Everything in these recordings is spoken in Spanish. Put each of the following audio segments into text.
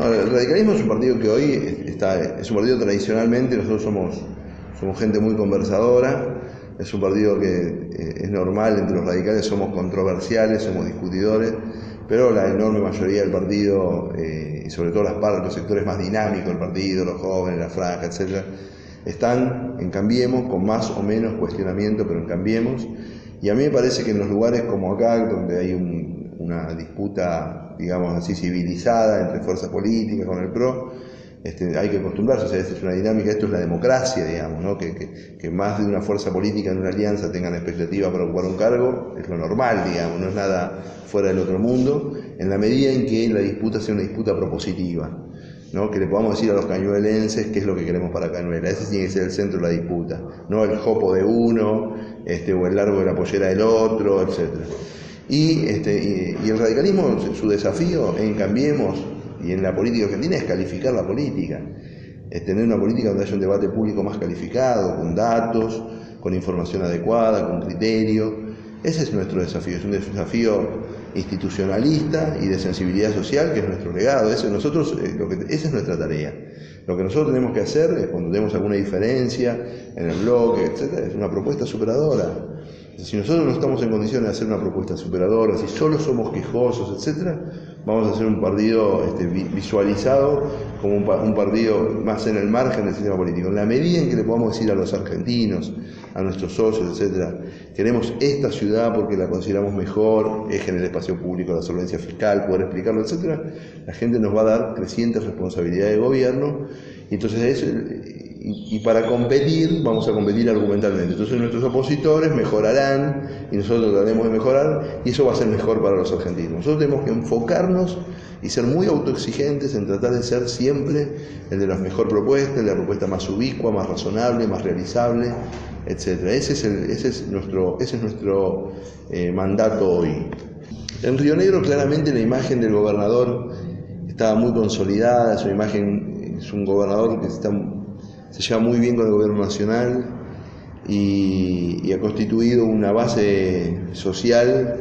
el radicalismo es un partido que hoy está, es un partido tradicionalmente, nosotros somos, somos gente muy conversadora, es un partido que eh, es normal entre los radicales, somos controversiales, somos discutidores, pero la enorme mayoría del partido, eh, y sobre todo las partes, los sectores más dinámicos del partido, los jóvenes, la franja, etc., están en Cambiemos, con más o menos cuestionamiento, pero en Cambiemos. Y a mí me parece que en los lugares como acá, donde hay una disputa, digamos así, civilizada entre fuerzas políticas con el PRO, este, hay que acostumbrarse, o sea, esta es una dinámica, esto es la democracia, digamos, ¿no? que, más de una fuerza política en una alianza tengan expectativa para ocupar un cargo, es lo normal, digamos, no es nada fuera del otro mundo, en la medida en que la disputa sea una disputa propositiva, ¿no? que le podamos decir a los cañuelenses qué es lo que queremos para Cañuela, ese tiene que ser el centro de la disputa, no el jopo de uno, este, o el largo de la pollera del otro, etc. Y, este, y el radicalismo, su desafío en Cambiemos, y en la política argentina es calificar la política, es tener una política donde haya un debate público más calificado, con datos, con información adecuada, con criterio. Ese es nuestro desafío, es un desafío institucionalista y de sensibilidad social que es nuestro legado. Eso nosotros, eh, lo que, esa es nuestra tarea. Lo que nosotros tenemos que hacer es cuando tenemos alguna diferencia en el bloque, etc., es una propuesta superadora si nosotros no estamos en condiciones de hacer una propuesta superadora, si solo somos quejosos, etcétera, vamos a hacer un partido este, visualizado como un, partido más en el margen del sistema político. En la medida en que le podamos decir a los argentinos, a nuestros socios, etcétera, queremos esta ciudad porque la consideramos mejor, eje en el espacio público, la solvencia fiscal, poder explicarlo, etcétera, la gente nos va a dar creciente responsabilidad de gobierno. Y entonces eso, y, para competir, vamos a competir argumentalmente. Entonces nuestros opositores mejorarán y nosotros trataremos de mejorar y eso va a ser mejor para los argentinos. Nosotros tenemos que enfocarnos y ser muy autoexigentes en tratar de ser siempre el de las mejor propuestas, el la propuesta más ubicua, más razonable, más realizable, etc. Ese es, ese es nuestro, ese es nuestro eh, mandato hoy. En Río Negro claramente la imagen del gobernador estaba muy consolidada, es imagen, es un gobernador que está se lleva muy bien con el gobierno nacional y, ha constituido una base social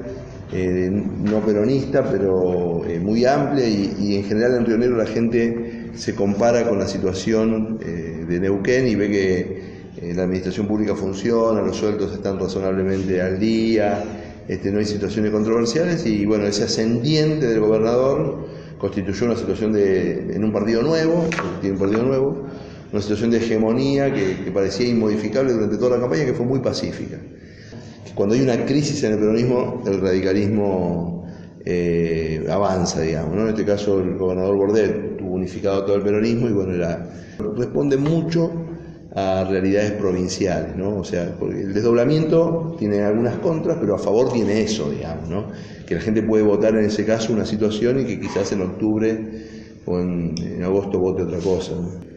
eh, no peronista, pero eh, muy amplia y, en general en Río Negro la gente se compara con la situación eh, de Neuquén y ve que la administración pública funciona, los sueldos están razonablemente al día, este, no hay situaciones controversiales y bueno, ese ascendiente del gobernador constituyó una situación de, en un partido nuevo, tiene un partido nuevo, una situación de hegemonía que, parecía inmodificable durante toda la campaña, que fue muy pacífica. Cuando hay una crisis en el peronismo, el radicalismo eh, avanza, digamos. En este caso, el gobernador Bordet tuvo unificado todo el peronismo y bueno, responde mucho a realidades provinciales, ¿no? O sea, el desdoblamiento tiene algunas contras, pero a favor tiene eso, digamos, ¿no? Que la gente puede votar en ese caso una situación y que quizás en octubre o en, en agosto vote otra cosa. ¿no?